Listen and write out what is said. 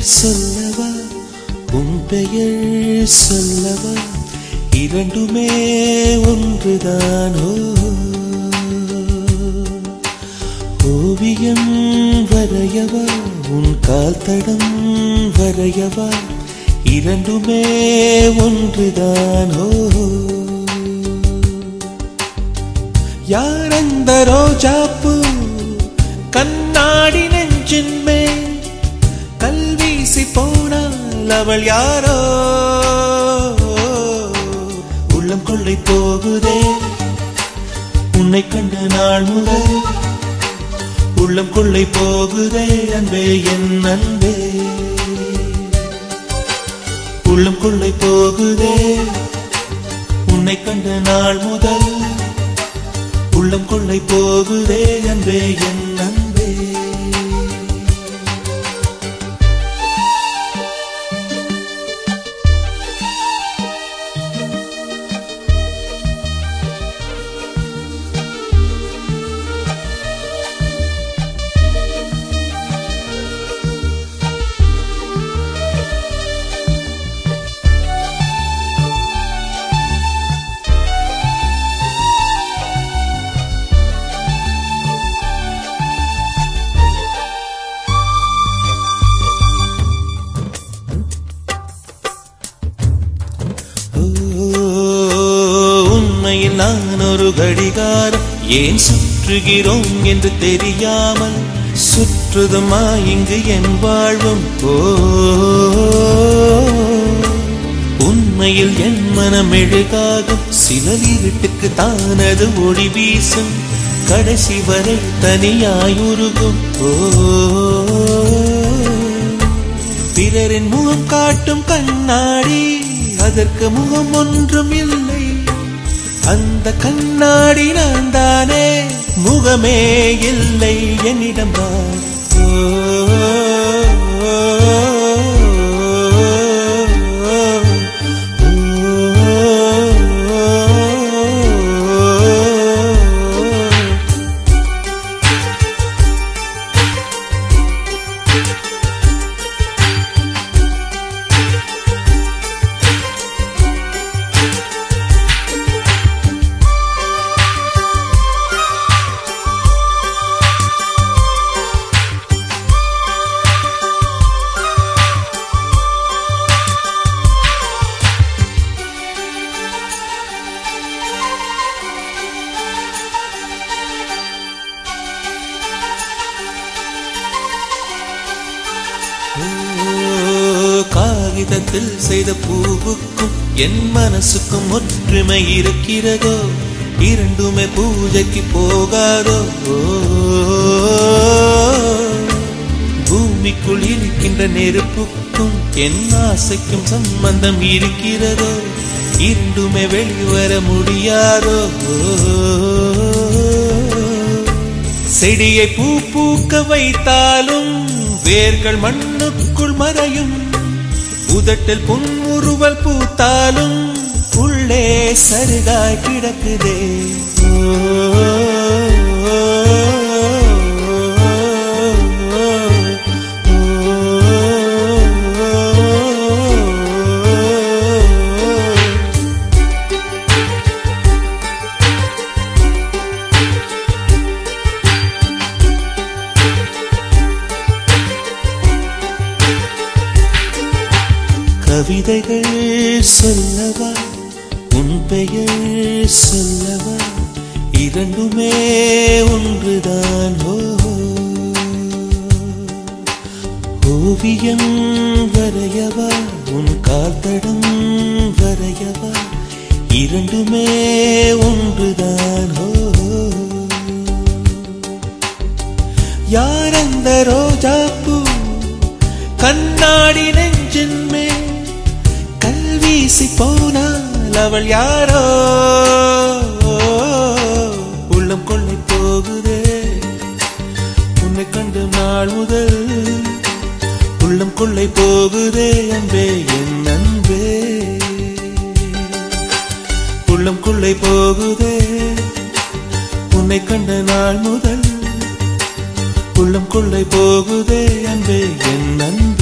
சொல்லவா? உன் பெயர் சொல்லவா? இரண்டுமே ஒன்றுதானோ? ஓவியம் வரையவா? உன் கால் தடம் வரையவா? இரண்டுமே ஒன்றுதானோ? யார் அந்த ரோஜாப்பு கண்ணாடி நெஞ்சின் பேசி போனால் அவள் யாரோ? உள்ளம் கொள்ளை போகுதே. உன்னை கண்ட நாள் முதல் உள்ளம் கொள்ளை போகுதே அன்பே என் அன்பே. உள்ளம் கொள்ளை போகுதே. உன்னை கண்ட நாள் முதல் உள்ளம் கொள்ளை போகுதே அன்பே என் அன்பே. நான் ஒரு கடிகாரம். ஏன் சுற்றுகிறோம் என்று தெரியாமல் சுற்றுதுமா இங்கு என் வாழ்வும் போ. உண்மையில் என் மனம் எழுகாகும். சிலர் இருட்டுக்கு தானது ஒளி வீசும். கடைசி வரை தனியாயுருகும். ஓ. பிறரின் முகம் காட்டும் கண்ணாடி. அதற்கு முகம் ஒன்றும் இல்லை. அந்த கண்ணாடி நான் தானே முகமே இல்லை என்னிடம் தான் ஓ, காகிதத்தில் செய்த பூவுக்கும் என் மனசுக்கும் ஒற்றுமை இருக்கிறதோ? இரண்டுமே பூஜைக்கு போகாதோ? பூமிக்குள் இருக்கின்ற நெருப்புக்கும் என் ஆசைக்கும் சம்பந்தம் இருக்கிறதோ? இரண்டுமே வெளிவர முடியாதோ? செடியை பூ பூக்க வைத்தாலும் வேர்கள் மண்ணுக்குள் மறையும். உதட்டில் புன்முறுவல் பூத்தாலும் உள்ளே சருகாய் கிடக்குதே. ஓ, கவிதைகள் சொல்லவா? உன் பெயர் சொல்லவா? இரண்டுமே ஒன்றுதான். ஓவியம் வரையவா? உன் கால்தடம் வரையவா? இரண்டுமே ஒன்றுதான். ஓ. யார் அந்த ரோஜாப்பூ? கண்ணாடி நெஞ்சின் மேல் வீசி போனால் அவள் யாரோ? உள்ளம் கொள்ளை போகுதே உன்னை கண்டு நாள் முதல் உள்ளம் கொள்ளை போகுதே அன்பே என் அன்பே. உள்ளம் கொள்ளை போகுதே உன்னை கண்ட நாள் முதல் உள்ளம் கொள்ளை போகுதே அன்பே என் அன்பே.